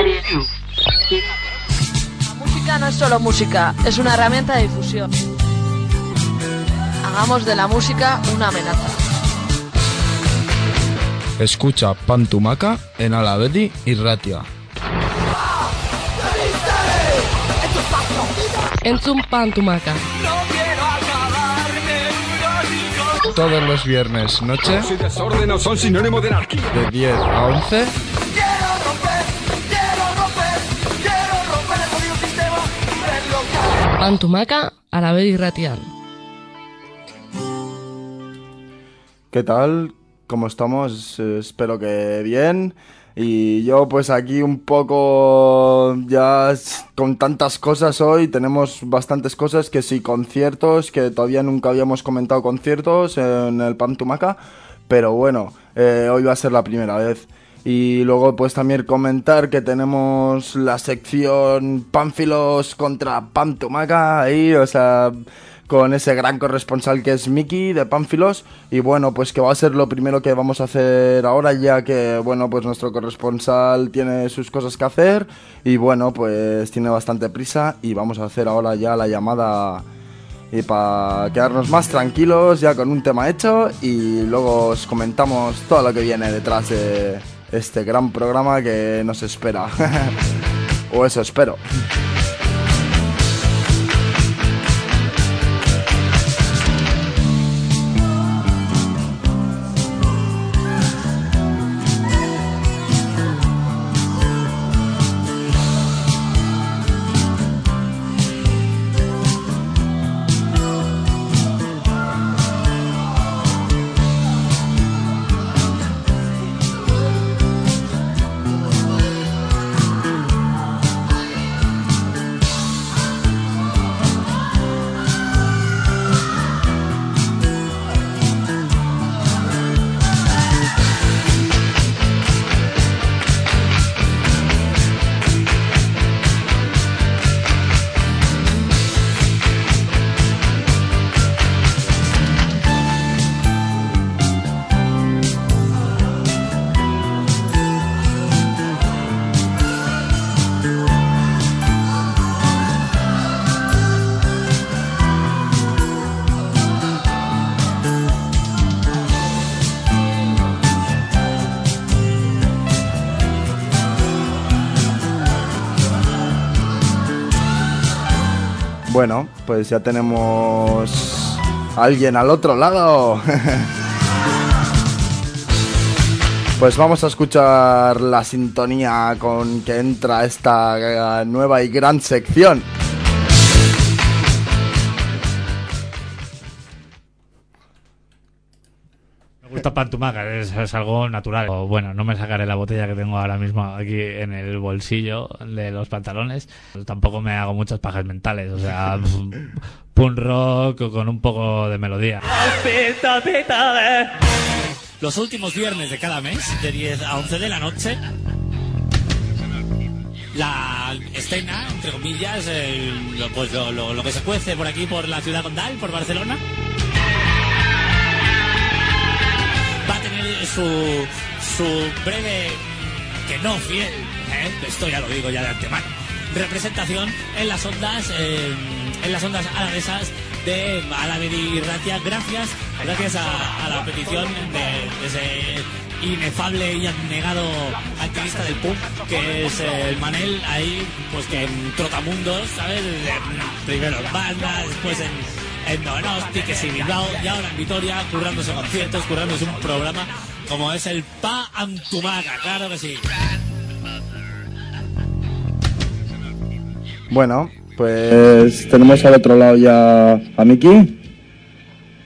La música no es solo música, es una herramienta de difusión. Hagamos de la música una amenaza. Escucha Pantumaca en Alavedi y Ratia. Entzun Pantumaca. Todos los viernes noche Si desorden no son sinónimo de anarquía. de 10 a 11 Pantumaca, Arabe Irratian. ¿Qué tal? ¿Cómo estamos? Eh, espero que bien. Y yo pues aquí un poco ya con tantas cosas hoy, tenemos bastantes cosas, que sí, conciertos, que todavía nunca habíamos comentado conciertos en el Pantumaca, pero bueno, eh, hoy va a ser la primera vez. Y luego pues también comentar que tenemos la sección Pánfilos contra Pantumaca ahí, o sea, con ese gran corresponsal que es Miki de Pánfilos. Y bueno, pues que va a ser lo primero que vamos a hacer ahora, ya que, bueno, pues nuestro corresponsal tiene sus cosas que hacer. Y bueno, pues tiene bastante prisa. Y vamos a hacer ahora ya la llamada. Y para quedarnos más tranquilos, ya con un tema hecho. Y luego os comentamos todo lo que viene detrás de este gran programa que nos espera. o eso espero. Pues ya tenemos alguien al otro lado. Pues vamos a escuchar la sintonía con que entra esta nueva y gran sección. Pantumaca, es, es algo natural. O, bueno, no me sacaré la botella que tengo ahora mismo aquí en el bolsillo de los pantalones. Tampoco me hago muchas pajas mentales, o sea, punk rock con un poco de melodía. Los últimos viernes de cada mes, de 10 a 11 de la noche, la escena, entre comillas, el- pues lo, lo- lo que se cuece por aquí, por la ciudad condal, por Barcelona, su, su breve, que no fiel, ¿eh? esto ya lo digo ya de antemano, representación en las ondas, eh, en las ondas alavesas de Alavedi y Ratia, gracias, gracias a, la petición de, de ese inefable y abnegado activista del punk, que es eh, el Manel, ahí, pues que en Trotamundos, ¿sabes? En- Primero en banda, después en, en Donosti, que sí, Bilbao, y ahora en Vitoria, currándose conciertos, currándose un programa como es el Pa Antumaca, claro que sí. Bueno, pues tenemos al otro lado ya a Miki.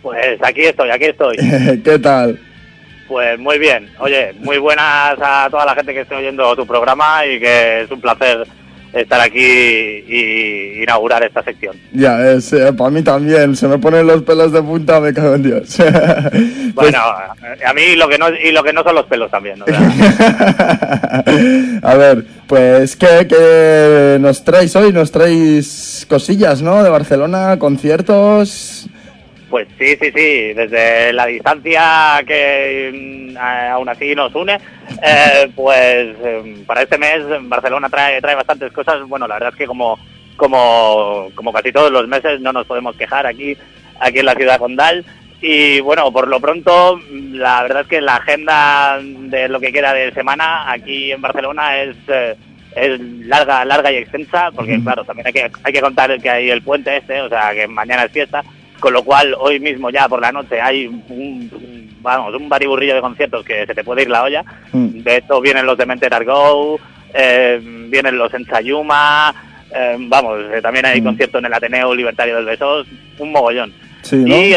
Pues aquí estoy, aquí estoy. ¿Qué tal? Pues muy bien. Oye, muy buenas a toda la gente que esté oyendo tu programa y que es un placer estar aquí y inaugurar esta sección. Ya, es, para mí también. Se me ponen los pelos de punta, me cago en Dios. Pues- Bueno, a mí lo que no y lo que no son los pelos también. o sea, a ver, pues, ¿qué, qué nos traéis hoy? Nos traéis cosillas, ¿no? De Barcelona, conciertos. Pues sí, sí, sí, desde la distancia que mm, aún así nos une, eh, pues eh, para este mes Barcelona trae, trae bastantes cosas. Bueno, la verdad es que como, como, como casi todos los meses no nos podemos quejar aquí, aquí en la ciudad condal. Y bueno, por lo pronto, mm, la verdad es que la agenda de lo que queda de semana aquí en Barcelona es... eh, es larga, larga y extensa, porque claro, también hay que, hay que contar que hay el puente este, o sea, que mañana es fiesta, con lo cual hoy mismo ya por la noche hay un, vamos, un bariburrillo de conciertos que se te puede ir la olla. Mm. De hecho vienen los de Mente Go, eh, vienen los en Sayuma, eh, vamos, eh, también hay Mm. conciertos en el Ateneo Libertario del Besos, un mogollón. Sí, ¿no? Y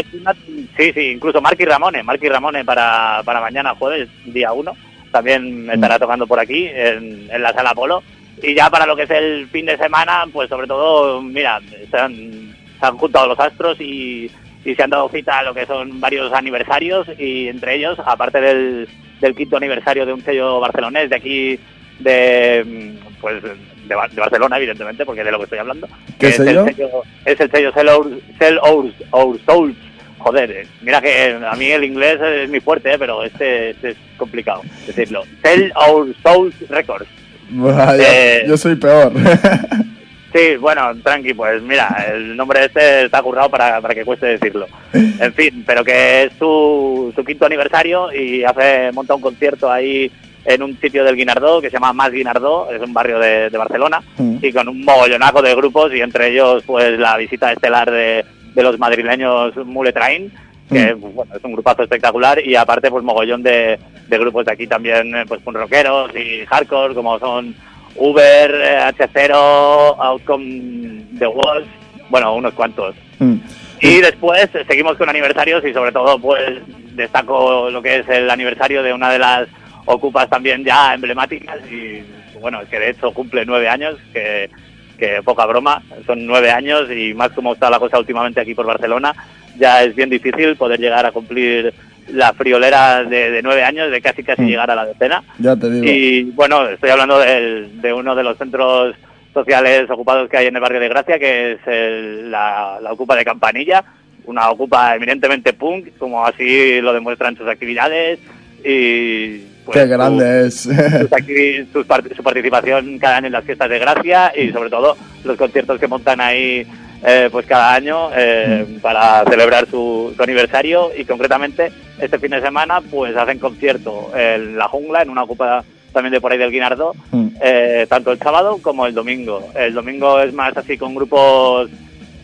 sí, sí, incluso Marky Ramone, Marky Ramone para, para mañana jueves, día 1, también estará tocando por aquí, en, en la sala Polo. Y ya para lo que es el fin de semana, pues sobre todo, mira, han, se han juntado los astros y, y se han dado cita a lo que son varios aniversarios y entre ellos, aparte del, del quinto aniversario de un sello barcelonés de aquí, de mm, pues de, de Barcelona, evidentemente, porque de lo que estoy hablando. ¿Qué es sello? El sello es el sello Sell Our, Sell Our- Our Souls. Joder, eh, mira que a mí el inglés es muy fuerte, eh, pero este, este es complicado decirlo. Sell Our Souls Records. Vaya, Eh, yo soy peor. Sí, bueno, tranqui, pues mira, el nombre este está currado para, para que cueste decirlo. En fin, pero que es su, su quinto aniversario y hace monta un concierto ahí en un sitio del Guinardó que se llama Más Guinardó, es un barrio de, de Barcelona, Mm. y con un mogollonaco de grupos y entre ellos pues la visita estelar de, de los madrileños Mule Train, que Mm. bueno, es un grupazo espectacular y aparte pues mogollón de, de grupos de aquí también eh, pues punk rockeros y hardcore como son Uber, eh, H0, Outcome The Walls, bueno, unos cuantos. Mm. Y después eh, seguimos con aniversarios y sobre todo pues destaco lo que es el aniversario de una de las ocupas también ya emblemáticas y bueno, que de hecho cumple nueve años, que, que poca broma, son nueve años y más como está la cosa últimamente aquí por Barcelona, ya es bien difícil poder llegar a cumplir la friolera de, de nueve años, de casi casi Mm. llegar a la decena. Ya te digo. Y bueno, estoy hablando del- de uno de los centros sociales ocupados que hay en el barrio de Gracia, que es el- la, la Ocupa de Campanilla, una Ocupa eminentemente punk, como así lo demuestran sus actividades y pues, Qué su- grande es. sus part- su participación cada año en las fiestas de Gracia y sobre todo los conciertos que montan ahí eh, pues cada año eh, para celebrar su, su aniversario y concretamente este fin de semana pues hacen concierto en la jungla en una ocupa también de por ahí del Guinardó Mm. eh, tanto el sábado como el domingo el domingo es más así con grupos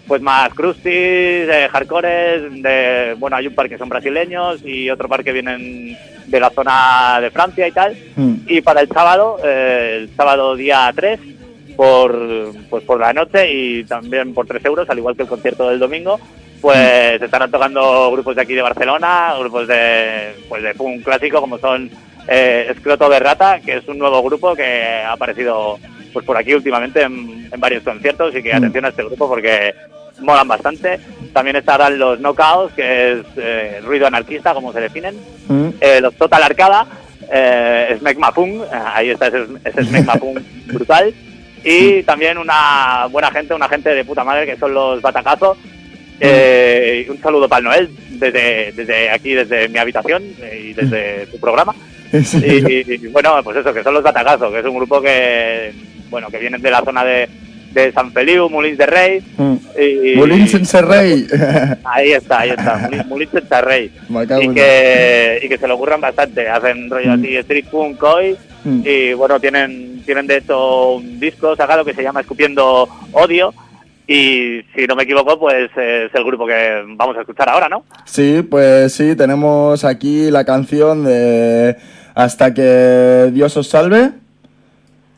pues más crustis, eh, hardcores, de, bueno, hay un par que son brasileños y otro par que vienen de la zona de Francia y tal. Mm. Y para el sábado, eh, el sábado día 3, por, pues por la noche y también por 3 euros, al igual que el concierto del domingo, pues estarán tocando grupos de aquí de Barcelona, grupos de, pues de punk clásico como son eh, Escroto de Rata, que es un nuevo grupo que ha aparecido pues por aquí últimamente en, en varios conciertos y que Mm. atención a este grupo porque molan bastante. También estarán los Knockouts, que es eh, ruido anarquista, como se definen. Mm. Eh, los Total Arcada, eh, Smegma Punk, eh, ahí está ese, ese Smegma Punk brutal. Y también una buena gente, una gente de puta madre, que son los Batacazos. Eh, y un saludo para el Noel desde, desde aquí, desde mi habitación eh, y desde tu programa. Y, y, bueno, pues eso, que son los Batacazos, que es un grupo que, bueno, que vienen de la zona de, de San Feliu, Molins de Rey. Mm. Y, Molins sense. Ahí está, ahí está, Molins- Molins cago Y que, y que se lo ocurran bastante, hacen rollo así street punk hoy Mm. y bueno, tienen, tienen de hecho un disco sacado que se llama Escupiendo Odio y si no me equivoco pues eh, es el grupo que vamos a escuchar ahora, ¿no? Sí, pues sí, tenemos aquí la canción de Hasta que Dios os salve.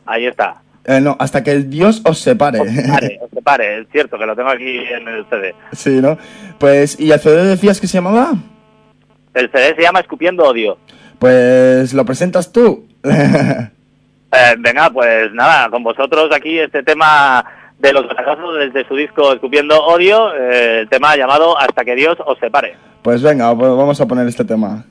Ahí está. Eh, no, hasta que el Dios os separe. Os separe, os separe, es cierto que lo tengo aquí en el CD. sí, ¿no? Pues, ¿y el CD decías que se llamaba? El CD se llama Escupiendo Odio. Pues lo presentas tú. Eh, venga, pues nada, con vosotros aquí este tema de los batacazos desde su disco Escupiendo Odio, eh, el tema llamado Hasta que Dios os separe. pues venga, pues vamos a poner este tema.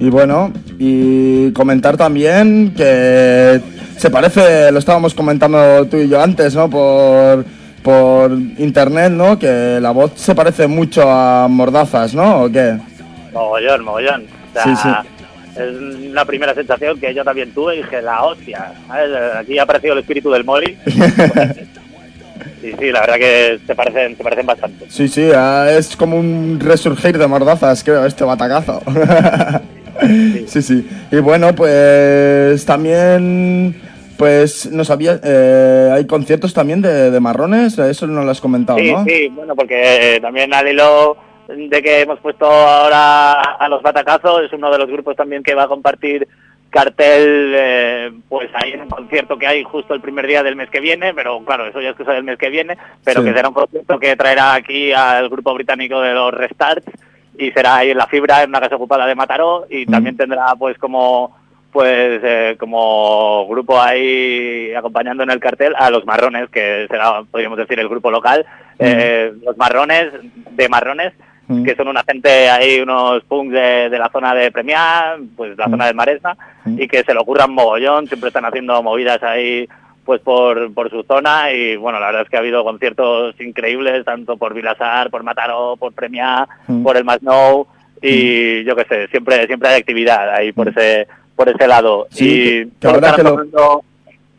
Y bueno, y comentar también que se parece, lo estábamos comentando tú y yo antes, ¿no? Por, por internet, ¿no? Que la voz se parece mucho a Mordazas, ¿no? ¿O qué? Mogollón, mogollón. O sea, Sí, sí. Es la primera sensación que yo también tuve y dije, la hostia. ¿sabes? Aquí ha aparecido el espíritu del Molly. Y sí, la verdad que se parecen, se parecen bastante. Sí, sí, ah, es como un resurgir de Mordazas, creo, este batacazo. sí, sí. Y bueno, pues también, pues no sabía, eh, hay conciertos también de, de marrones, eso no lo has comentado, Sí, ¿no? sí, bueno, porque eh, también al hilo de que hemos puesto ahora a los batacazos, es uno de los grupos también que va a compartir cartel, eh, pues hay un concierto que hay justo el primer día del mes que viene, pero claro, eso ya es cosa del mes que viene, pero Sí. que será un concierto que traerá aquí al grupo británico de los Restarts y será ahí en la fibra, en una casa ocupada de Mataró, y Mm. también tendrá pues como pues eh, como grupo ahí acompañando en el cartel a los marrones, que será, podríamos decir, el grupo local, eh, los marrones de marrones, Mm. que son una gente ahí, unos punks de, de la zona de Premiá, pues la Mm. zona del Maresma, y que se lo ocurran mogollón, siempre están haciendo movidas ahí pues por, por su zona y bueno, la verdad es que ha habido conciertos increíbles, tanto por Vilasar, por Mataró, por Premiá, Mm. por el Masnou y yo qué sé, siempre siempre hay actividad ahí por ese por ese lado. Sí, y que- que ahora lo-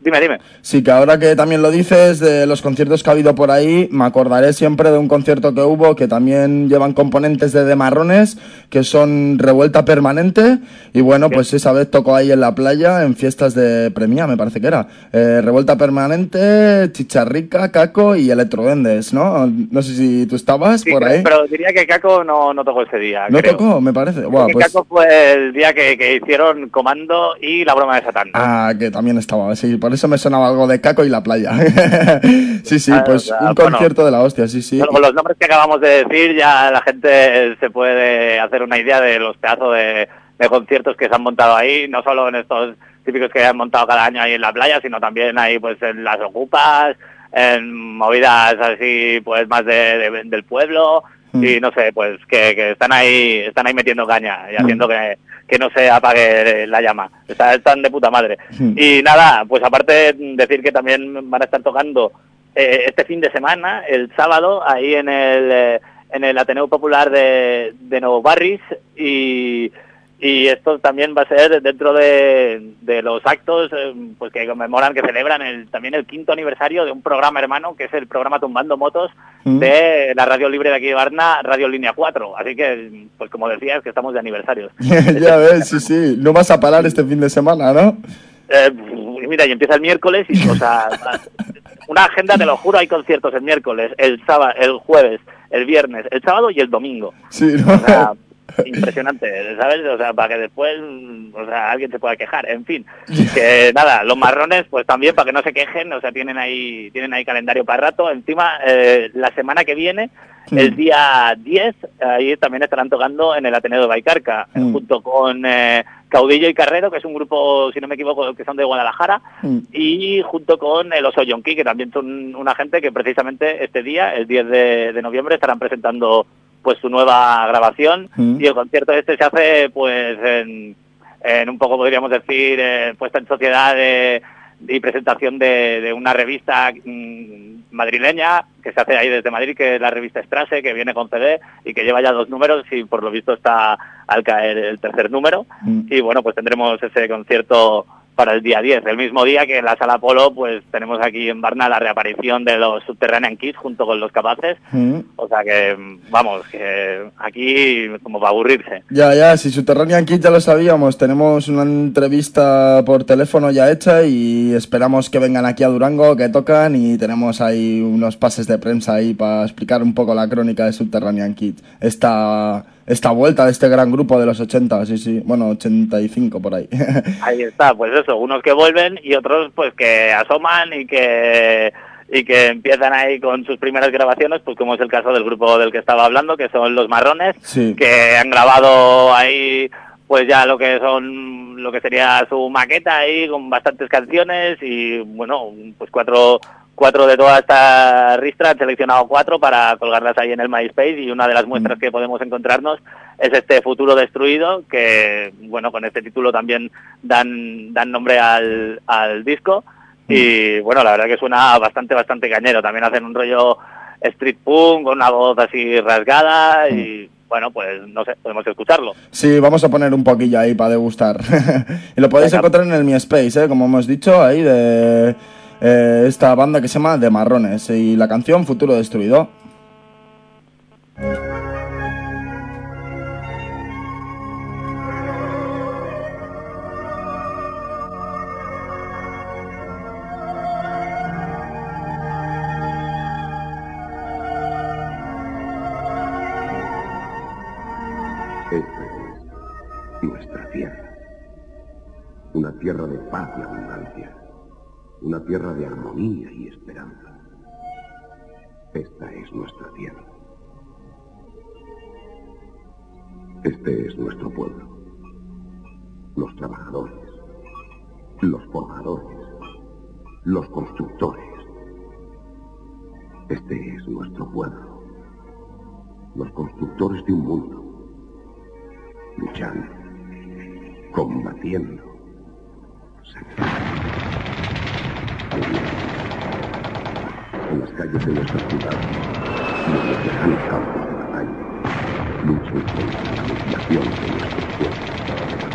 Dime, dime. Sí, que ahora que también lo dices, de los conciertos que ha habido por ahí, me acordaré siempre de un concierto que hubo que también llevan componentes de Demarrones, que son revuelta permanente, y bueno, pues esa vez tocó ahí en la playa, en fiestas de Premia, me parece que era. Eh, revuelta permanente, Chicharrica, Caco y Electrodendes, ¿no? No sé si tú estabas Sí, por ahí. Pero diría que Caco no, no tocó ese día. ¿No creo. tocó? Me parece. Porque pues... Caco fue el día que, que hicieron Comando y La Broma de Satán. Ah, que también estaba, sí, por eso me sonaba algo de Caco y la playa. sí, sí, Ah, pues sea, un bueno. concierto de la hostia, sí, sí. Con los nombres que acabamos de decir ya la gente se puede hacer una idea de los pedazos de, de conciertos que se han montado ahí, no solo en estos típicos que han montado cada año ahí en la playa, sino también ahí pues en las ocupas, en movidas así pues más de, de- del pueblo Mm. y no sé, pues que, que están ahí están ahí metiendo caña y Mm. haciendo que, que no se apague la llama. Está- Están de puta madre. Mm. Y nada, pues aparte decir que también van a estar tocando eh, este fin de semana, el sábado, ahí en el, eh, en el Ateneo Popular de, de Nuevo Barris y, y esto también va a ser dentro de, de los actos eh, pues que conmemoran, que celebran el, también el quinto aniversario de un programa hermano que es el programa Tumbando Motos Mm. de la radio libre de aquí de Barna, Radio Línea 4. Así que, pues como decías, que estamos de aniversarios. ya ves, sí, sí. No vas a parar este fin de semana, ¿no? Eh, mira, y empieza el miércoles y, o sea, una agenda, te lo juro, hay conciertos el miércoles, el sábado, el jueves, el viernes, el sábado y el domingo. Sí, ¿no? O sea, impresionante, ¿sabes? O sea, para que después, mm, o sea, alguien se pueda quejar, en fin. Que nada, los marrones, pues también para que no se quejen, o sea, tienen ahí, tienen ahí calendario para rato. Encima, eh, la semana que viene, el día 10, ahí también estarán tocando en el Ateneo de Baicarca, Mm. junto con eh, Caudillo y Carrero, que es un grupo, si no me equivoco, que son de Guadalajara, Mm. y junto con el Oso Yonki, que también son una gente que precisamente este día, el 10 de, de noviembre, estarán presentando pues su nueva grabación Mm. y el concierto este se hace pues en, en un poco podríamos decir eh, puesta en sociedad de, y presentación de, de una revista mm, madrileña que se hace ahí desde Madrid que es la revista Strasse que viene con CD y que lleva ya dos números y por lo visto está al caer el tercer número Mm. y bueno pues tendremos ese concierto para el día 10, el mismo día que en la Sala Polo pues tenemos aquí en Barna la reaparición de los Subterranean Kids junto con los Capaces Mm. o sea que, vamos, que aquí como para aburrirse. Ya, ya, si Subterranean Kids ya lo sabíamos, tenemos una entrevista por teléfono ya hecha y esperamos que vengan aquí a Durango, que tocan y tenemos ahí unos pases de prensa ahí para explicar un poco la crónica de Subterranean Kids. Esta, esta vuelta de este gran grupo de los 80, sí, sí, bueno, 85 por ahí. Ahí está, pues eso, unos que vuelven y otros pues que asoman y que y que empiezan ahí con sus primeras grabaciones, pues como es el caso del grupo del que estaba hablando, que son Los Marrones, Sí. que han grabado ahí pues ya lo que son lo que sería su maqueta ahí con bastantes canciones y bueno pues cuatro cuatro de toda esta ristra, han seleccionado cuatro para colgarlas ahí en el MySpace y una de las muestras que podemos encontrarnos es este futuro destruido que, bueno, con este título también dan, dan nombre al, al disco y, bueno, la verdad que suena bastante, bastante cañero. También hacen un rollo street punk con una voz así rasgada y, bueno, pues no sé, podemos escucharlo. Sí, vamos a poner un poquillo ahí para degustar. y lo podéis encontrar en el Mi Space, ¿eh? como hemos dicho, ahí de eh, esta banda que se llama De Marrones y la canción Futuro Destruido. Nuestra tierra. Una tierra de paz y abundancia. Una tierra de armonía y esperanza. Esta es nuestra tierra. Este es nuestro pueblo. Los trabajadores. Los forjadores. Los constructores. Este es nuestro pueblo. Los constructores de un mundo luchando, combatiendo, sangrando. En las calles de nuestras ciudades y en los campos de batalla, luchan contra la mutilación de nuestros pueblos.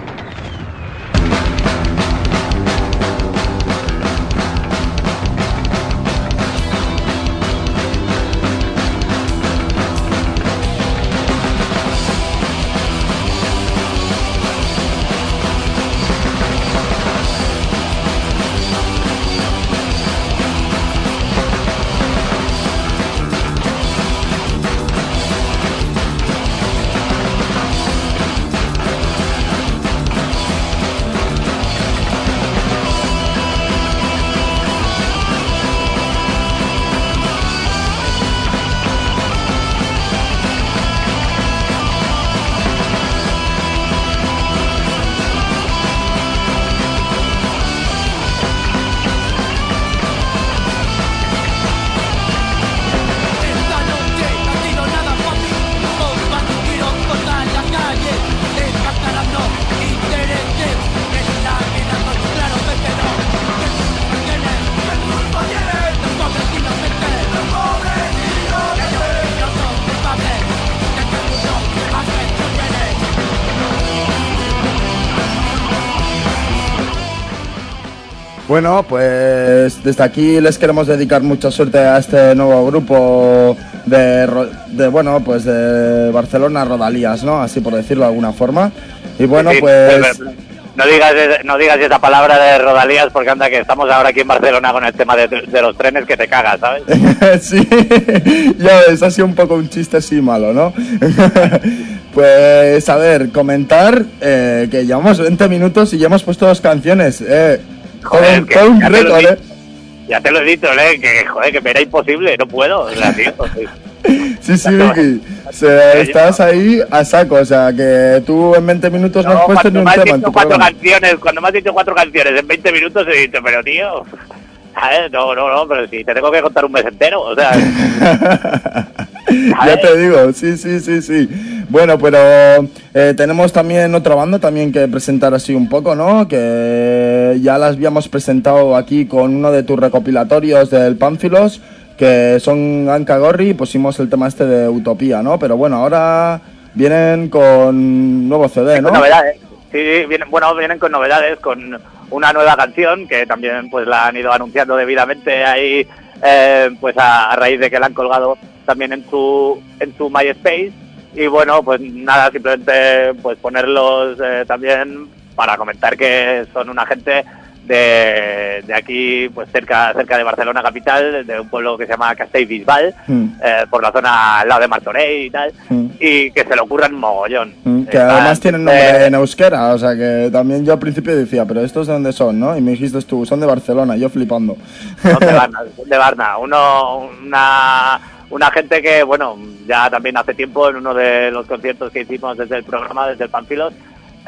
Bueno, pues desde aquí les queremos dedicar mucha suerte a este nuevo grupo de, de bueno, pues de Barcelona Rodalías, ¿no? Así por decirlo de alguna forma. Y bueno, Sí, pues No digas, no digas esa palabra de rodalías porque anda que estamos ahora aquí en Barcelona con el tema de, de los trenes que te cagas, ¿sabes? sí, ya ves, ha sido un poco un chiste así malo, ¿no? pues a ver, comentar eh, que llevamos 20 minutos y ya hemos puesto dos canciones. Eh, Joder, que un ya te lo récord, he ¿eh? dicho. Ya te lo he dicho, ¿eh? Que, joder, que me era imposible, no puedo. O sea, tío, Sí, sí, Vicky. O sea, estás ahí a saco, o sea, que tú en 20 minutos no, has puesto ni un tema en dicho tu cuatro programa. canciones, cuando me has dicho cuatro canciones en 20 minutos he dicho, pero tío, ¿sabes? No, no, no, pero si te tengo que contar un mes entero, o sea, ya te digo, sí, sí, sí, sí. Bueno, pero eh, tenemos también otra banda también que presentar así un poco, ¿no? Que ya las habíamos presentado aquí con uno de tus recopilatorios del Pánfilos, que son Anka Gorri, pusimos el tema este de Utopía, ¿no? Pero bueno, ahora vienen con nuevo CD, ¿no? con novedades. Sí, sí, vienen, bueno, vienen con novedades, con una nueva canción que también pues la han ido anunciando debidamente ahí, eh, pues a, a raíz de que la han colgado también en su en su MySpace y bueno, pues nada, simplemente pues ponerlos eh, también para comentar que son una gente de, de aquí, pues cerca cerca de Barcelona capital, de un pueblo que se llama Castellbisbal, Mm, eh, por la zona al lado de Martorell y tal, mm, y que se le ocurran mogollón. mm, que Están, además tienen nombre en euskera, o sea que también yo al principio decía, pero estos de dónde son, ¿no? Y me dijiste tú, son de Barcelona, yo flipando. Son de Varna, son de Varna. Uno, una, una gente que, bueno, ya también hace tiempo en uno de los conciertos que hicimos desde el programa, desde el Panfilos,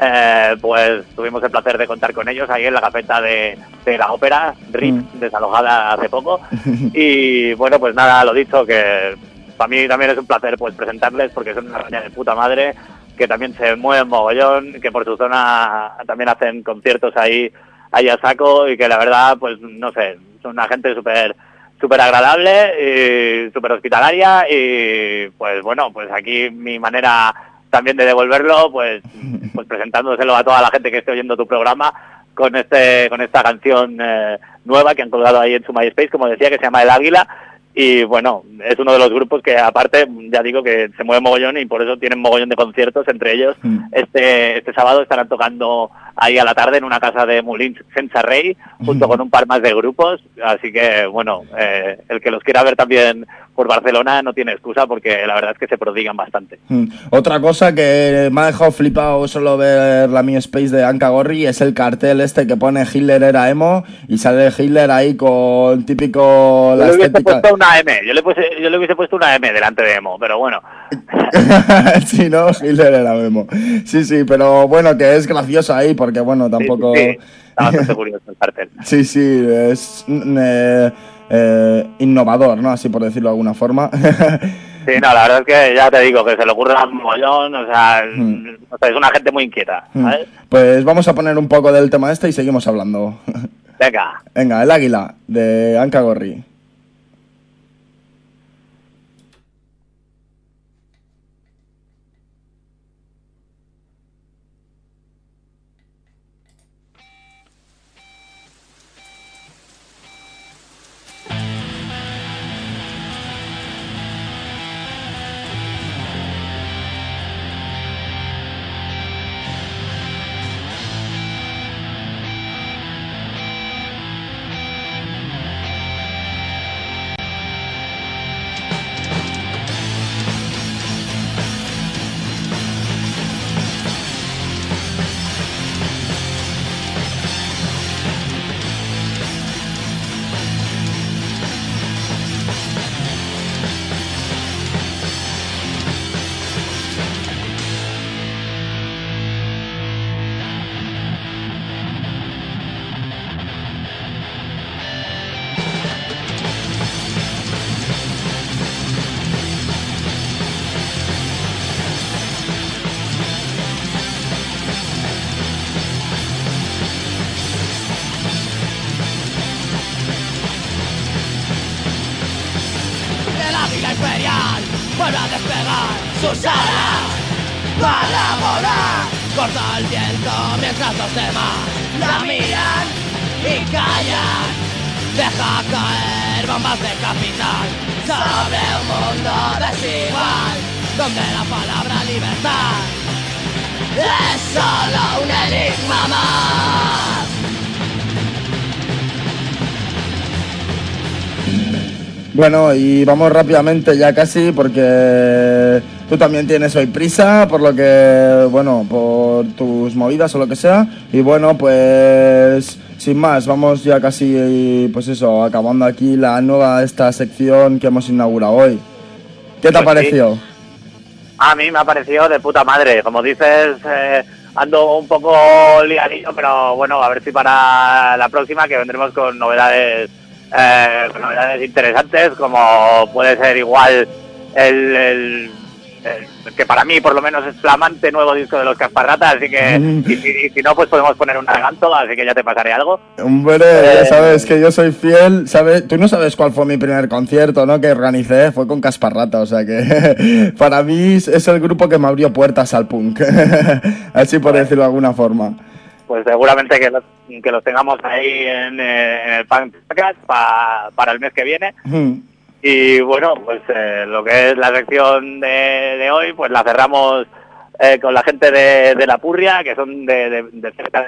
eh, pues tuvimos el placer de contar con ellos ahí en la gafeta de, de la ópera, RIP, desalojada hace poco. Y bueno, pues nada, lo dicho, que para mí también es un placer pues presentarles porque son una raña de puta madre que también se mueven mogollón, que por su zona también hacen conciertos ahí, ahí a saco y que la verdad, pues no sé, son una gente súper súper agradable y súper hospitalaria y pues bueno, pues aquí mi manera también de devolverlo, pues, pues presentándoselo a toda la gente que esté oyendo tu programa con este con esta canción eh, nueva que han colgado ahí en su MySpace, como decía, que se llama El Águila. Y bueno, es uno de los grupos que aparte, ya digo que se mueve mogollón y por eso tienen mogollón de conciertos. Entre ellos, este, este sábado estarán tocando ahí a la tarde en una casa de Moulins Sensa Rey, junto con un par más de grupos. Así que bueno, eh, el que los quiera ver también por Barcelona no tiene excusa porque la verdad es que se prodigan bastante. Mm. Otra cosa que me ha dejado flipado solo ver la Mi Space de Anka Gorri es el cartel este que pone Hitler era emo y sale Hitler ahí con típico Yo la le hubiese puesto una M, yo le, puse- yo le hubiese puesto una M delante de emo, pero bueno. sí, no, Hitler era emo. Sí, sí, pero bueno, que es gracioso ahí porque bueno, tampoco... Sí, está bastante curioso el cartel. Sí, sí, es mm, eh, eh, innovador, ¿no? Así por decirlo de alguna forma. Sí, no, la verdad es que ya te digo que se le ocurre un mollón, o sea, o sea, es una gente muy inquieta, ¿sabes? pues vamos a poner un poco del tema este y seguimos hablando. Venga. Venga, el águila de Anka Gorri. Para volar. Corta el viento mientras los demás la miran y callan. Deja caer bombas de capital sobre un mundo desigual donde la palabra libertad es solo un enigma más. Bueno, y vamos rápidamente ya casi porque tú también tienes hoy prisa, por lo que, bueno, por tus movidas o lo que sea. Y bueno, pues sin más, vamos ya casi, pues eso, acabando aquí la nueva, esta sección que hemos inaugurado hoy. ¿Qué te ha Pues sí. parecido? A mí me ha parecido de puta madre. Como dices, eh, ando un poco liadillo, pero bueno, a ver si para la próxima que vendremos con novedades, eh, con novedades interesantes, como puede ser igual el, el- el que para mí por lo menos es flamante nuevo disco de los Casparratas, así que y, si- y si no, pues podemos poner un adelanto, así que ya te pasaré algo. Hombre, ya sabes que yo soy fiel, ¿sabes? Tú no sabes cuál fue mi primer concierto, ¿no? Que organicé, fue con Casparrata, o sea que para mí es el grupo que me abrió puertas al punk, así por decirlo de alguna forma. Pues seguramente que los, que los tengamos ahí en, eh, en el Punk Podcast pa- para el mes que viene. Y bueno, pues eh, lo que es la sección de, de hoy, pues la cerramos eh, con la gente de, de La Purria, que son de, de- de cerca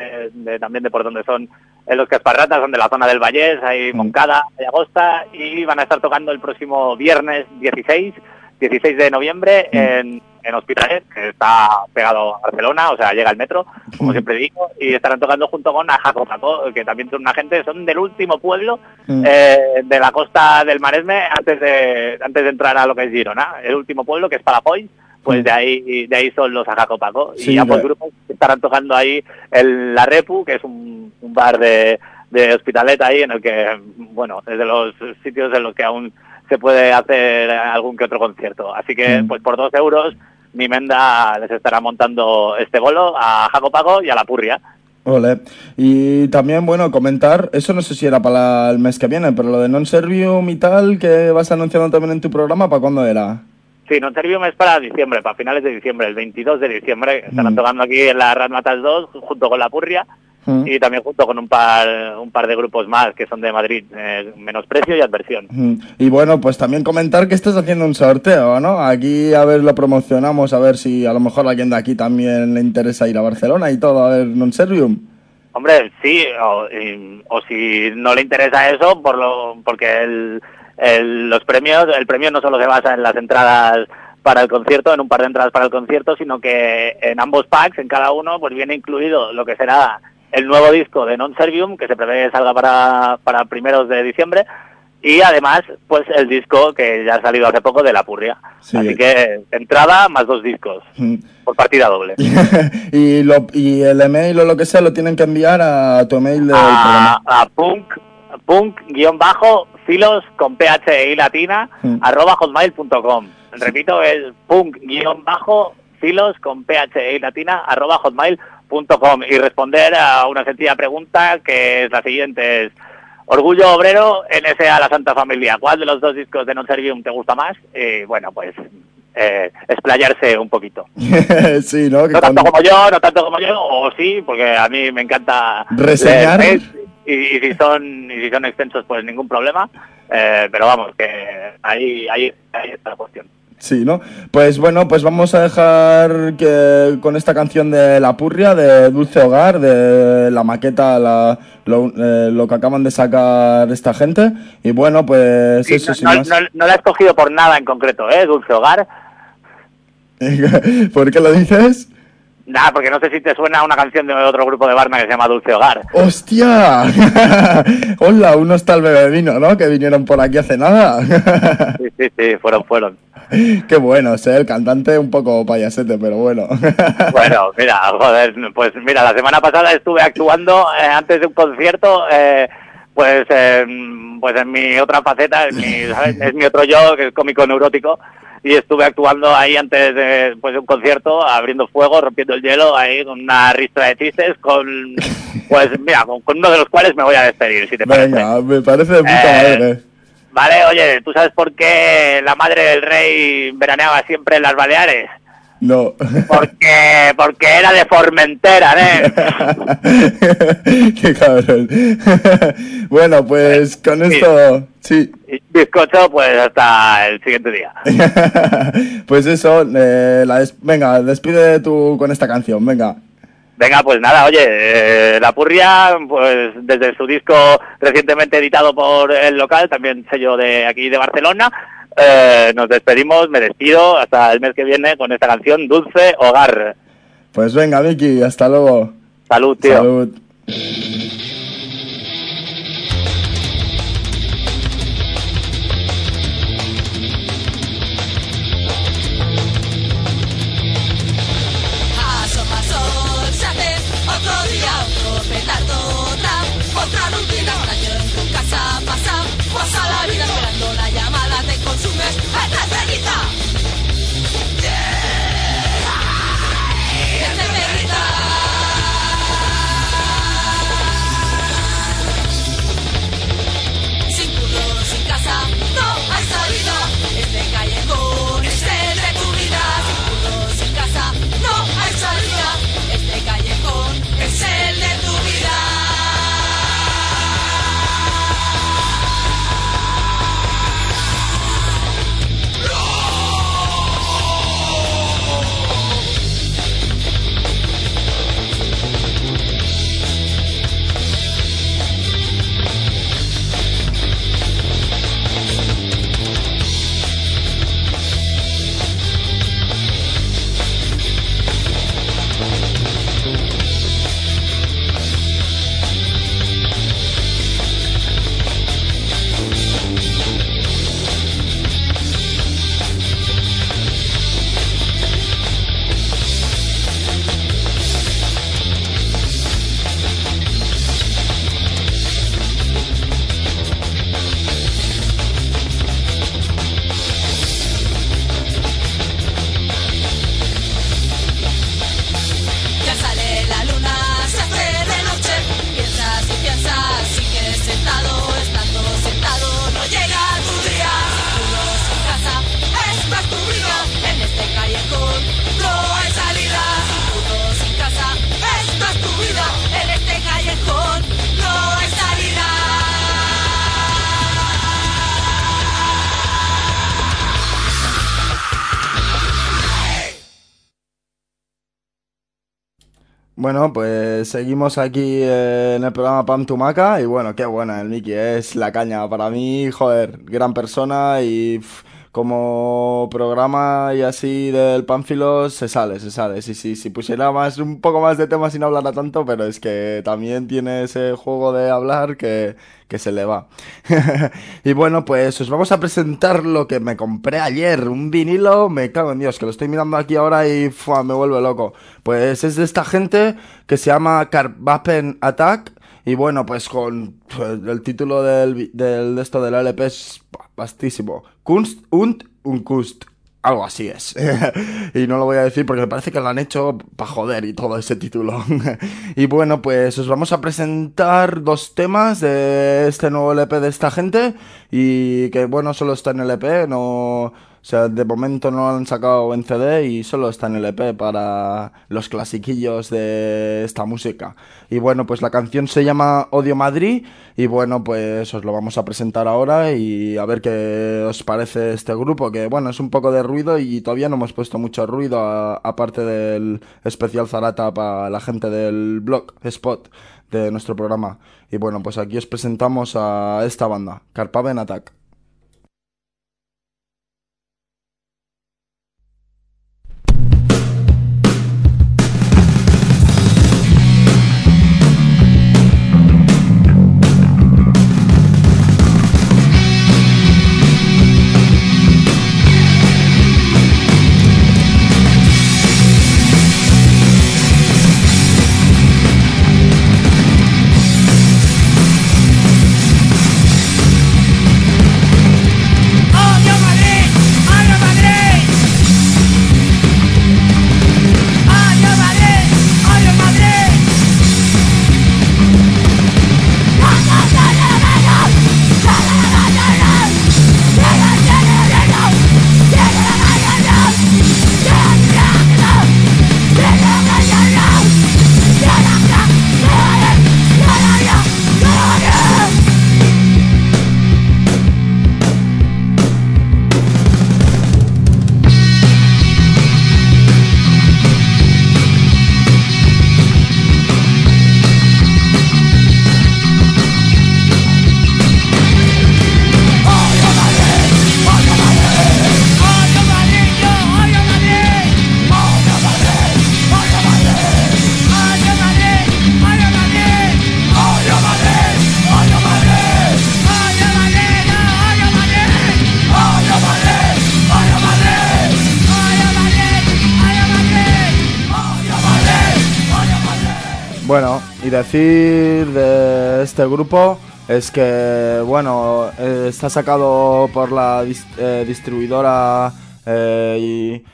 también de por donde son eh, los Casparratas, son de la zona del Vallés, hay Moncada, hay Agosta, y van a estar tocando el próximo viernes 16, 16 de noviembre en, en Hospitalet, que está pegado a Barcelona, o sea, llega el metro, como siempre digo, y estarán tocando junto con Ajaco que también son una gente, son del último pueblo Mm. eh, de la costa del Maresme antes de antes de entrar a lo que es Girona, el último pueblo que es Palafoy, pues de ahí de ahí son los Ajaco Paco Sí, y ambos que- grupos estarán tocando ahí en La Repu, que es un, un bar de, de Hospitalet ahí, en el que, bueno, es de los sitios en los que aún se puede hacer algún que otro concierto. Así que, Mm. pues por dos euros, mi menda les estará montando este bolo a Jaco Pago y a La Purria. Ole. Y también, bueno, comentar, eso no sé si era para el mes que viene, pero lo de Non Servium y tal, que vas anunciando también en tu programa, ¿para cuándo era? Sí, Non Servium es para diciembre, para finales de diciembre, el 22 de diciembre. Estarán Mm. tocando aquí en la Rasmatas 2 junto con La Purria Mm. y también junto con un par, un par de grupos más que son de Madrid, eh, Menosprecio y Adversión. Mm. Y bueno, pues también comentar que estás haciendo un sorteo, ¿no? Aquí, a ver, lo promocionamos, a ver si a lo mejor a alguien de aquí también le interesa ir a Barcelona y todo, a ver Non Servium. Hombre, sí, o, y- o si no le interesa eso, por lo, porque el, el- los premios, el premio no solo se basa en las entradas para el concierto, en un par de entradas para el concierto, sino que en ambos packs, en cada uno, pues viene incluido lo que será el nuevo disco de Non Servium, que se prevé que salga para, para primeros de diciembre, y además, pues el disco que ya ha salido hace poco de La Purria. Sí. Así que entrada más dos discos, Mm. por partida doble. y, lo, y el email o lo que sea lo tienen que enviar a tu email del a, a punk, punk guion bajo, filos con PHI latina, Mm. arroba hotmail.com. Repito, es punk guion bajo, filos con PHI latina, arroba hotmail.com. Y responder a una sencilla pregunta que es la siguiente, es Orgullo Obrero, NSA La Santa Familia. ¿Cuál de los dos discos de Non Servium te gusta más? Y bueno, pues eh, explayarse un poquito. sí, ¿no? Que No tanto cuando- como yo, no tanto como yo, o sí, porque a mí me encanta Reseñar. leer mails, y, y si son y si son extensos, pues ningún problema. Eh, pero vamos, que ahí, ahí, ahí está la cuestión. Sí, ¿no? Pues bueno, pues vamos a dejar que con esta canción de La Purria, de Dulce Hogar, de la maqueta, la, lo, eh, lo que acaban de sacar esta gente. Y bueno, pues Sí, eso no, más. no- no la he escogido por nada en concreto, ¿eh? Dulce Hogar. ¿Por qué lo dices? Nada, porque no sé si te suena una canción de otro grupo de Barna que se llama Dulce Hogar. ¡Hostia! Hola, unos tal bebé vino, ¿no? Que vinieron por aquí hace nada. Sí, sí, sí, fueron, fueron. Qué bueno, sé, el cantante un poco payasete, pero bueno. Bueno, mira, joder, pues mira, la semana pasada estuve actuando eh, antes de un concierto, eh, pues, eh, pues en mi otra faceta, en mi, ¿sabes? es mi otro yo, que es cómico neurótico, y estuve actuando ahí antes de, pues, un concierto, abriendo fuego, rompiendo el hielo, ahí con una ristra de chistes, con, pues mira, con, con uno de los cuales me voy a despedir, si te parece. Venga, me parece de puta Eh, madre. Vale, oye, ¿tú sabes por qué la madre del rey veraneaba siempre en las Baleares? No. Porque, porque era de Formentera, ¿eh? Qué cabrón. bueno, pues con Sí. esto, sí. Bizcocho, pues hasta el siguiente día. pues eso, eh, la des- venga, despide tú con esta canción, venga. Venga, pues nada, oye, eh, La Purria, pues desde su disco recientemente editado por el local, también sello de aquí de Barcelona, eh, nos despedimos, me despido hasta el mes que viene con esta canción, Dulce Hogar. Pues venga, Vicky, hasta luego. Salud, tío. Salud. Bueno, pues seguimos aquí eh, en el programa Pam Tumaca y bueno, qué buena el Miki, es la caña para mí, joder, gran persona y como programa y así del Pánfilos se sale, se sale, sí, sí, si pusiera más, un poco más de temas y no hablara tanto, pero es que también tiene ese juego de hablar que, que se le va. y bueno, pues os vamos a presentar lo que me compré ayer, un vinilo, me cago en Dios, que lo estoy mirando aquí ahora y me vuelve loco. Pues es de esta gente que se llama Carvapen Attack. Y bueno, pues con pues, el título del, del de esto del LP es vastísimo. Kunst und Unkunst. Algo así es. y no lo voy a decir porque me parece que lo han hecho para joder y todo ese título. y bueno, pues os vamos a presentar dos temas de este nuevo LP de esta gente. Y que bueno, solo está en LP, no... O sea, de momento no han sacado en CD y solo está en LP para los clasiquillos de esta música. Y bueno, pues la canción se llama Odio Madrid y bueno, pues os lo vamos a presentar ahora y a ver qué os parece este grupo, que bueno, es un poco de ruido y todavía no hemos puesto mucho ruido aparte del especial Zarata para la gente del blog Spot de nuestro programa. Y bueno, pues aquí os presentamos a esta banda, Carpaven Attack. Decir de este grupo es que, bueno, eh, está sacado por la eh, distribuidora eh, y,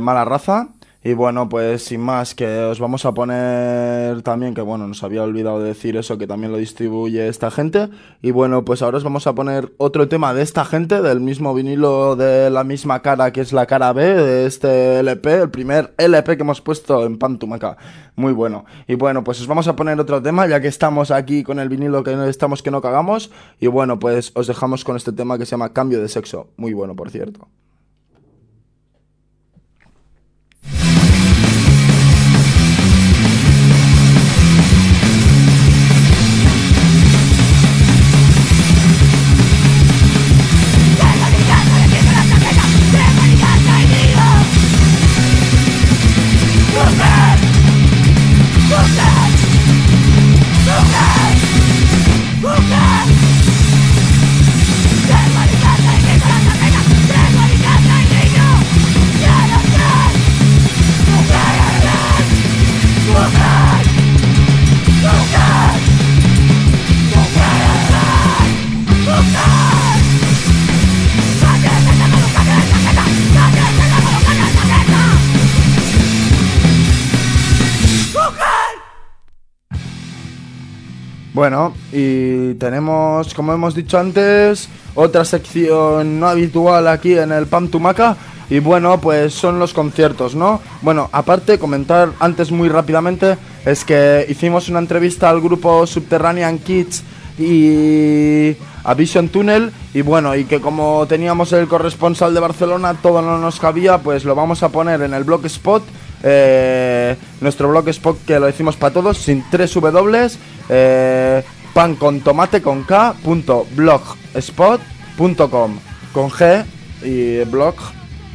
Mala Raza. Y bueno, pues sin más, que os vamos a poner también, que bueno, nos había olvidado decir eso, que también lo distribuye esta gente. Y bueno, pues ahora os vamos a poner otro tema de esta gente, del mismo vinilo de la misma cara, que es la cara B de este LP, el primer LP que hemos puesto en Pantumaca. Muy bueno. Y bueno, pues os vamos a poner otro tema, ya que estamos aquí con el vinilo que no estamos que no cagamos. Y bueno, pues os dejamos con este tema que se llama Cambio de Sexo. Muy bueno, por cierto. Bueno, y tenemos, como hemos dicho antes, otra sección no habitual aquí en el Pam Tumaca. Y bueno, pues son los conciertos, ¿no? Bueno, aparte, comentar antes muy rápidamente, es que hicimos una entrevista al grupo Subterranean Kids y a Vision Tunnel. Y bueno, y que como teníamos el corresponsal de Barcelona, todo no nos cabía, pues lo vamos a poner en el blog spot eh, nuestro blog spot que lo decimos para todos, sin tres W, eh, pan con tomate con K, punto blogspot.com, con G y blog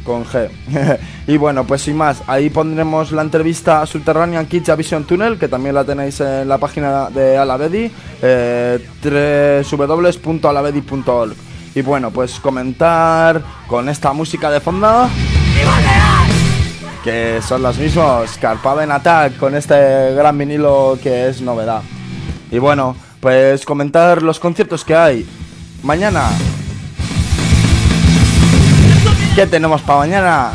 con G. y bueno, pues sin más, ahí pondremos la entrevista a Subterranean Kids Tunnel, que también la tenéis en la página de Alavedi, eh. Y bueno, pues comentar con esta música de fondo. Que son los mismos, Carpaven Attack, con este gran vinilo que es novedad. Y bueno, pues comentar los conciertos que hay. Mañana. ¿Qué tenemos para mañana?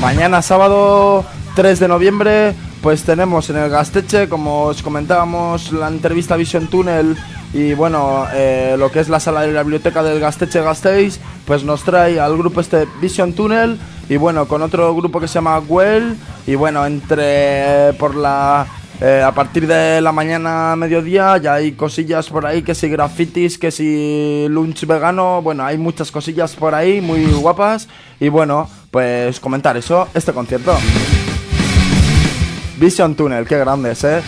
Mañana sábado 3 de noviembre pues tenemos en el Gasteche, como os comentábamos, la entrevista Vision Tunnel y bueno, eh, lo que es la sala de la biblioteca del Gasteche Gasteiz, pues nos trae al grupo este Vision Tunnel y bueno, con otro grupo que se llama Well y bueno, entre por la eh, a partir de la mañana mediodía ya hay cosillas por ahí, que si grafitis, que si lunch vegano, bueno, hay muchas cosillas por ahí muy guapas y bueno, pues comentar eso, este concierto. Vision Tunnel, qué grandes, ¿eh?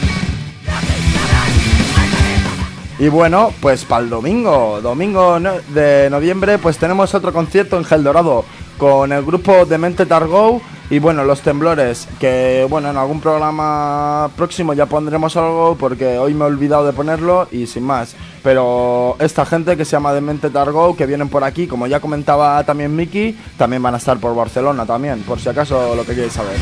Y bueno, pues para el domingo, domingo de noviembre, pues tenemos otro concierto en Gel Dorado con el grupo Demente Targo y bueno, Los Temblores, que bueno, en algún programa próximo ya pondremos algo porque hoy me he olvidado de ponerlo y sin más. Pero esta gente que se llama Demente Targo, que vienen por aquí, como ya comentaba también Miki, también van a estar por Barcelona también, por si acaso lo que queréis saber.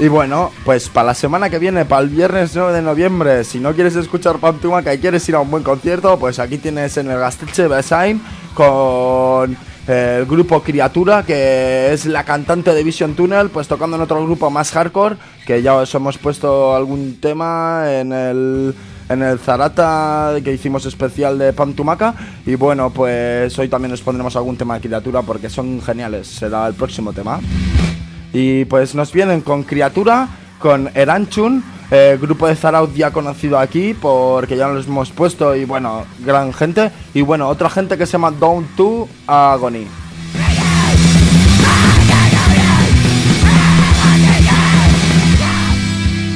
Y bueno, pues para la semana que viene, para el viernes 9 de noviembre, si no quieres escuchar Pantumaca y quieres ir a un buen concierto, pues aquí tienes en el Gasteche Besain con el grupo Criatura, que es la cantante de Vision Tunnel, pues tocando en otro grupo más hardcore, que ya os hemos puesto algún tema en el en el Zarata que hicimos especial de Pantumaca y bueno pues hoy también os pondremos algún tema de criatura porque son geniales. Será el próximo tema y pues nos vienen con Criatura, con Eranchun, eh, grupo de Zaraut ya conocido aquí porque ya los hemos puesto y bueno, gran gente. Y bueno, otra gente que se llama Down to Agony.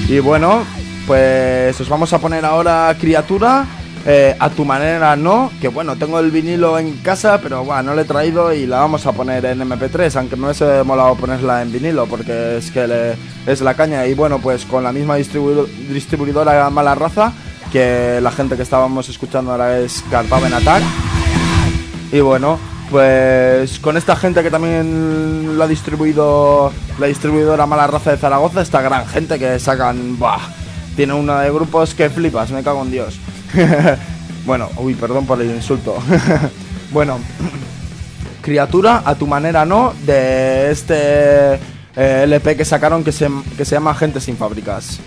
Y bueno, pues os vamos a poner ahora Criatura. Eh, a tu manera no, que bueno, tengo el vinilo en casa, pero bueno, no lo he traído y la vamos a poner en MP3, aunque no hubiese molado ponerla en vinilo, porque es que es la caña. Y bueno, pues con la misma distribuido- distribuidora Mala Raza, que la gente que estábamos escuchando ahora es Carpaven Attack. Y bueno, pues con esta gente que también lo ha distribuido la distribuidora Mala Raza de Zaragoza, esta gran gente que sacan, ¡buah! Tiene una de grupos que flipas, me cago en Dios. bueno, uy, perdón por el insulto. bueno, Criatura, a tu manera no, de este eh, LP que sacaron que se, que se llama Gente sin fábricas.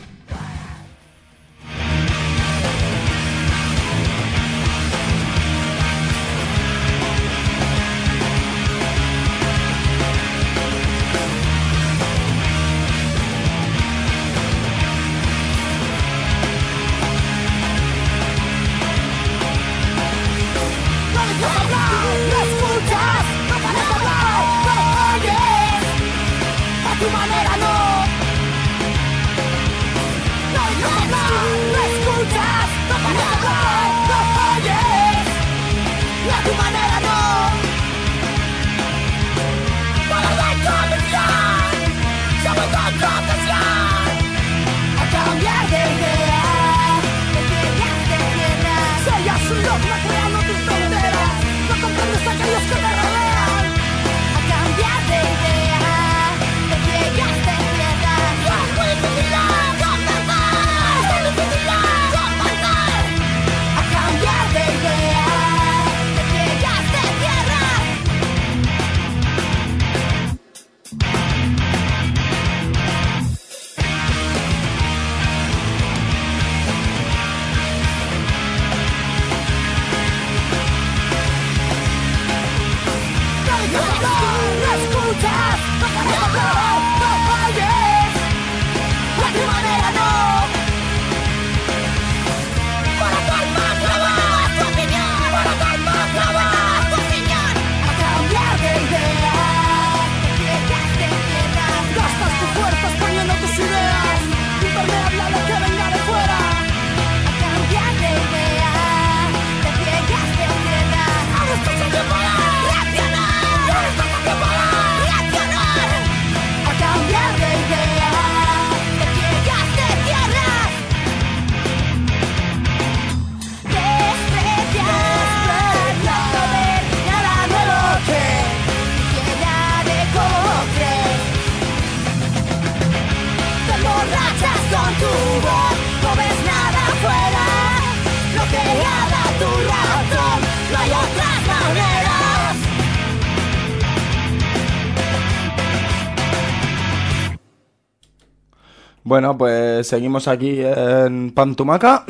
Bueno, pues seguimos aquí en Pantumaca,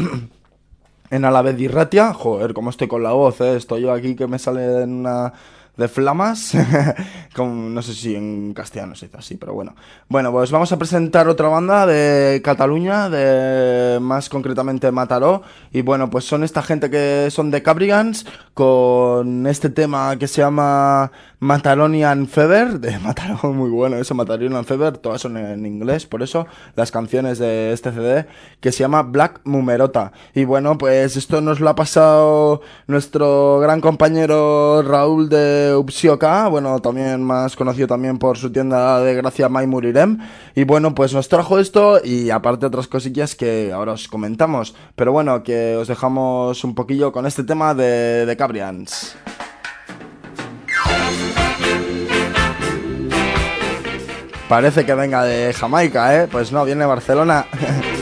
en Alavés y Ratia. Joder, cómo estoy con la voz, ¿eh? Estoy yo aquí que me sale en una de flamas. No sé si en castellano se dice así, pero bueno. Bueno, pues vamos a presentar otra banda de Cataluña, de más concretamente Mataró. Y bueno, pues son esta gente que son de Cabrigans, con este tema que se llama Mataronian Fever, de Mataró, muy bueno eso, Mataronian Fever, todas son en inglés, por eso las canciones de este CD, que se llama Black Mumerota. Y bueno, pues esto nos lo ha pasado nuestro gran compañero Raúl de Upsioka, bueno, también más conocido también por su tienda de gracia Mai Murirem. Y bueno, pues nos trajo esto y aparte otras cosillas que ahora os comentamos. Pero bueno, que os dejamos un poquillo con este tema de, de Cabrians. Parece que venga de Jamaica, ¿eh? Pues no, viene de Barcelona.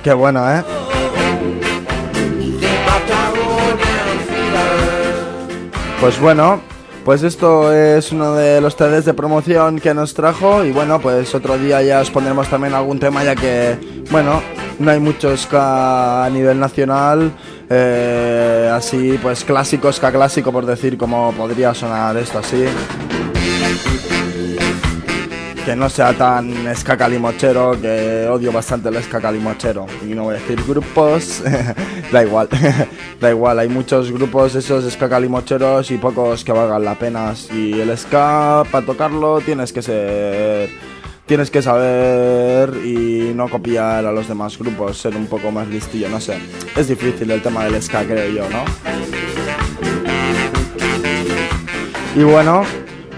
Qué bueno, ¿eh? Pues bueno, pues esto es uno de los CDs de promoción que nos trajo y bueno, pues otro día ya os pondremos también algún tema ya que, bueno, no hay mucho ska a nivel nacional, eh, así pues clásico, ska clásico por decir como podría sonar esto así. Que no sea tan ska calimochero, que odio bastante el ska calimochero. Y no voy a decir grupos, da igual, da igual, hay muchos grupos esos ska calimocheros y pocos que valgan la pena. Y el ska, para tocarlo, tienes que ser. Tienes que saber y no copiar a los demás grupos, ser un poco más listillo, no sé. Es difícil el tema del ska, creo yo, ¿no? Y bueno,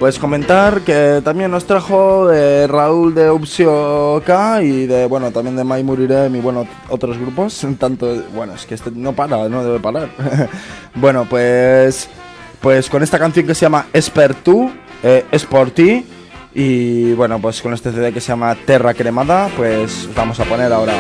pues comentar que también nos trajo de Raúl de Upsio y de, bueno, también de Mai Murirem y, bueno, otros grupos. Tanto, bueno, es que este no para, no debe parar. bueno, pues, pues con esta canción que se llama Espertú, eh, es por ti. Y bueno, pues con este CD que se llama Terra Cremada, pues vamos a poner ahora.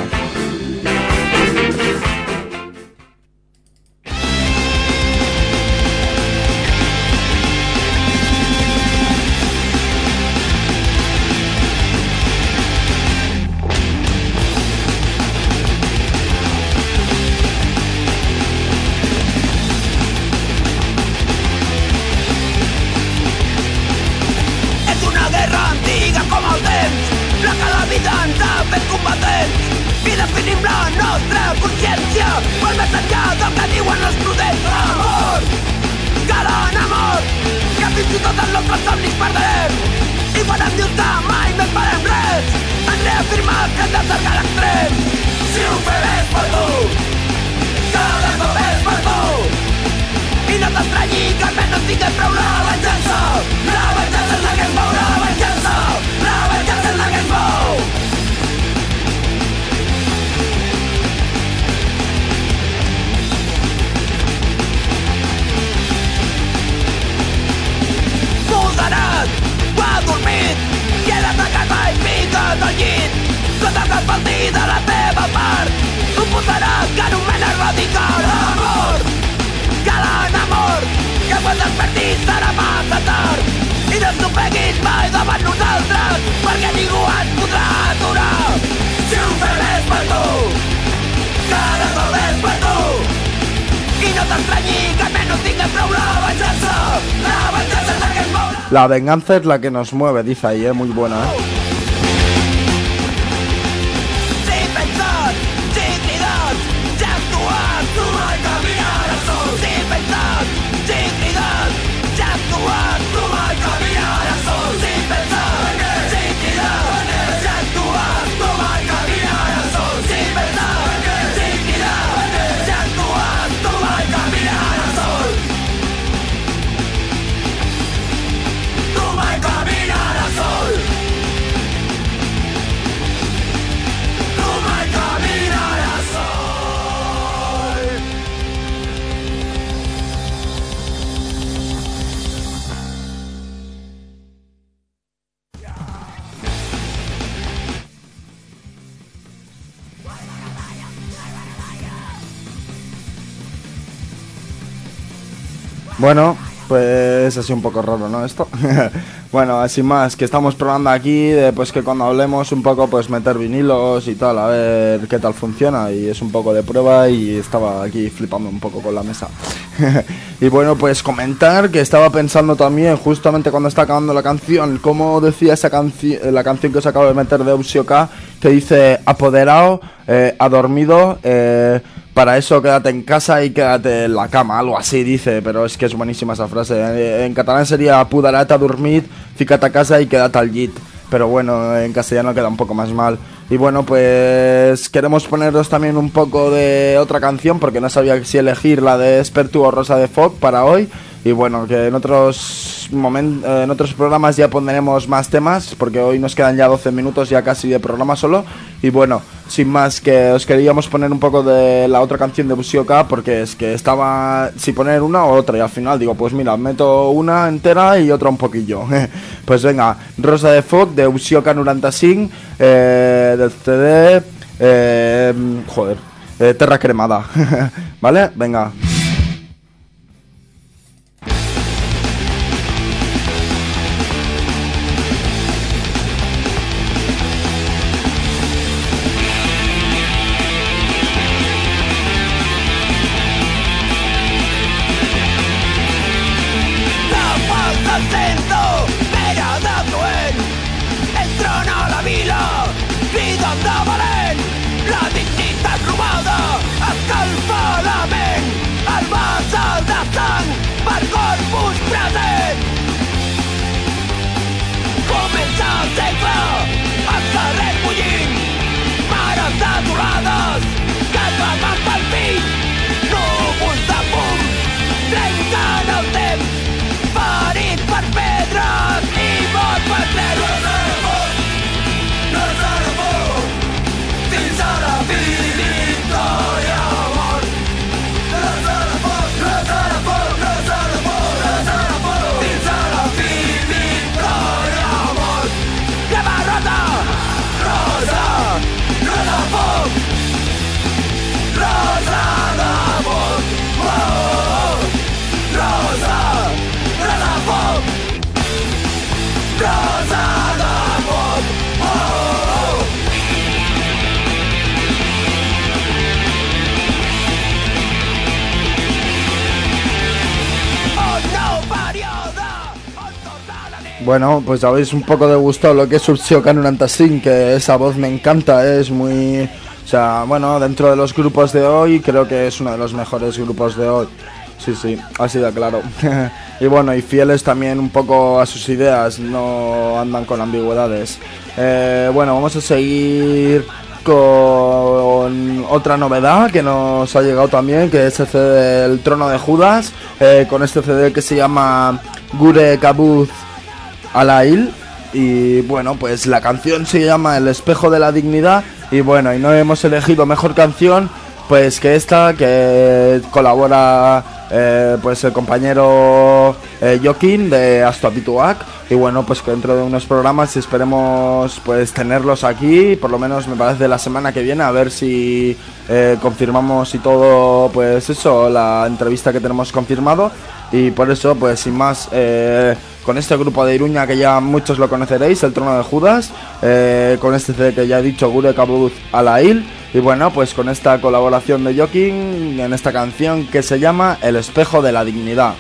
La venganza es la que nos mueve, dice ahí, ¿eh? Muy buena, ¿eh? Bueno, pues así un poco raro, ¿no? Esto. bueno, así más, que estamos probando aquí, de, pues que cuando hablemos un poco, pues meter vinilos y tal, a ver qué tal funciona. Y es un poco de prueba y estaba aquí flipando un poco con la mesa. y bueno, pues comentar que estaba pensando también, justamente cuando está acabando la canción, como decía esa canción, la canción que os acabo de meter de Usioka, que dice apoderado, eh, adormido, eh, para eso quédate en casa y quédate en la cama, algo así dice, pero es que es buenísima esa frase. En catalán sería pudarate a dormir, fíjate a casa y quédate al git. Pero bueno, en castellano queda un poco más mal. Y bueno, pues queremos poneros también un poco de otra canción porque no sabía si elegir la de Espertu o Rosa de Fog para hoy. Y bueno, que en otros momen- eh, en otros programas ya pondremos más temas porque hoy nos quedan ya 12 minutos ya casi de programa solo. Y bueno, sin más que os queríamos poner un poco de la otra canción de Busioka porque es que estaba si poner una o otra y al final digo, pues mira, meto una entera y otra un poquillo. pues venga, Rosa de Fog de Busioka Nuranta Singh eh, del CD eh, joder, eh, Terra Cremada. ¿Vale? Venga. Bueno, pues habéis un poco de gustado lo que es Subsioka 95, que esa voz me encanta, es muy... O sea, bueno, dentro de los grupos de hoy creo que es uno de los mejores grupos de hoy. Sí, sí, así de claro. y bueno, y fieles también un poco a sus ideas, no andan con ambigüedades. Eh, bueno, vamos a seguir con otra novedad que nos ha llegado también, que es el CD del Trono de Judas, eh, con este CD que se llama Gure Kabuz Alail. Y bueno, pues la canción se llama El espejo de la dignidad. Y bueno, y no hemos elegido mejor canción pues que esta, que colabora eh, pues el compañero eh, Joaquín de Astuapituac. Y bueno, pues dentro de unos programas esperemos pues tenerlos aquí, por lo menos me parece la semana que viene, a ver si eh, confirmamos y todo, pues eso, la entrevista que tenemos confirmado. Y por eso, pues sin más, eh, con este grupo de Iruña que ya muchos lo conoceréis, el trono de Judas, eh, con este CD que ya he dicho, Gure Kabuz Alail, y bueno, pues con esta colaboración de Joaquín en esta canción que se llama El espejo de la dignidad.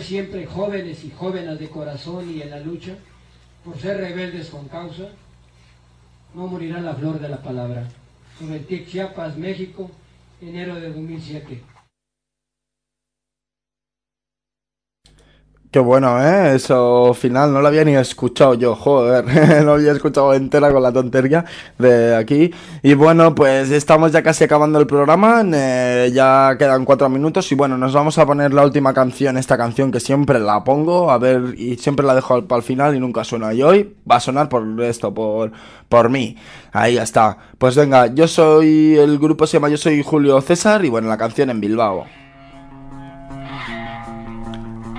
Siempre jóvenes y jóvenes de corazón y en la lucha, por ser rebeldes con causa, no morirá la flor de la palabra. Chiapas, México, enero de 2007. Qué bueno, ¿eh? Eso final no lo había ni escuchado yo, joder, no había escuchado entera con la tontería de aquí. Y bueno, pues estamos ya casi acabando el programa, ya quedan cuatro minutos y bueno, nos vamos a poner la última canción, esta canción que siempre la pongo, a ver, y siempre la dejo para el final y nunca suena. Y hoy va a sonar por esto, por, por mí. Ahí ya está. Pues venga, yo soy, el grupo se llama Yo soy Julio César y bueno, la canción en Bilbao.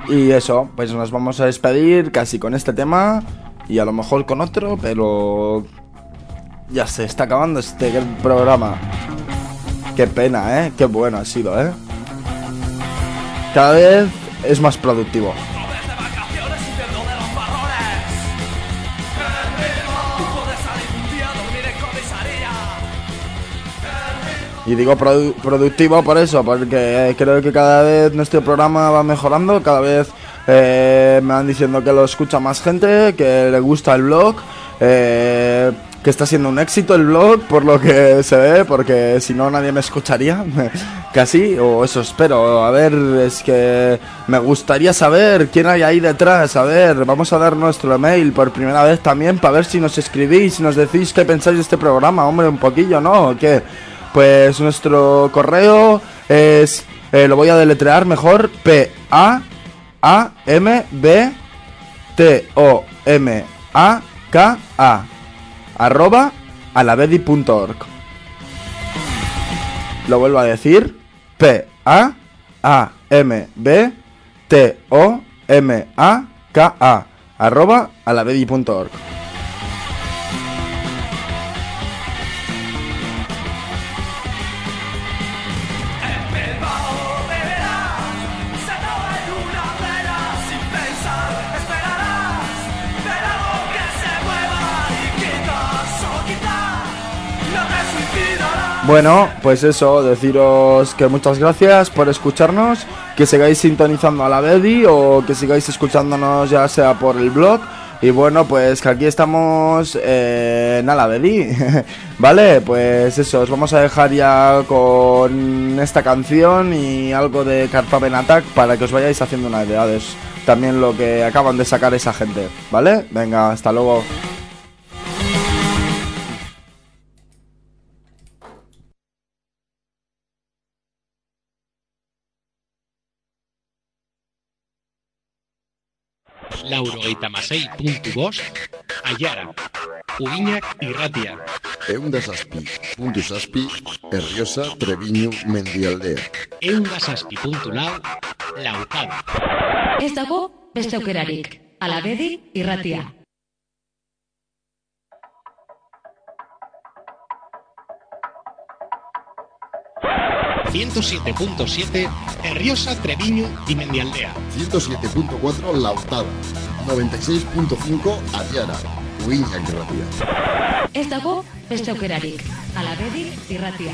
Y eso, pues nos vamos a despedir casi con este tema y a lo mejor con otro, pero ya se está acabando este programa. Qué pena, ¿eh? Qué bueno ha sido, ¿eh? Cada vez es más productivo. Y digo produ- productivo por eso, porque creo que cada vez nuestro programa va mejorando, cada vez eh, me van diciendo que lo escucha más gente, que le gusta el blog, eh, que está siendo un éxito el blog, por lo que se ve, porque si no nadie me escucharía, casi, o eso espero. A ver, es que me gustaría saber quién hay ahí detrás, a ver, vamos a dar nuestro email por primera vez también, para ver si nos escribís, si nos decís qué pensáis de este programa, hombre, un poquillo, ¿no? ¿O? Pues nuestro correo es, eh, lo voy a deletrear mejor, P A arroba alavedi.org. Lo vuelvo a decir, P A arroba alavedi.org. Bueno, pues eso, deciros que muchas gracias por escucharnos, que sigáis sintonizando a la Bedi o que sigáis escuchándonos ya sea por el blog. Y bueno, pues que aquí estamos eh, en Alavedi, ¿vale? Pues eso, os vamos a dejar ya con esta canción y algo de Carpaven Attack para que os vayáis haciendo una idea de también lo que acaban de sacar esa gente, ¿vale? Venga, hasta luego. laurogeitamasei.bost, Aiara, Ugiñak irratia. Eunda zazpi, puntu zazpi, Herriosa, Treviño, Mendialdea. Eunda zazpi puntu lau, laukada. Ez dago beste aukerarik. Alabedi irratia. ...107.7... Herriosa, Treviño y Mendialdea. 107.4 La Octava. 96.5 Adiara. Uiñak Irratia. Ez dago beste aukerarik. Alabedi irratia.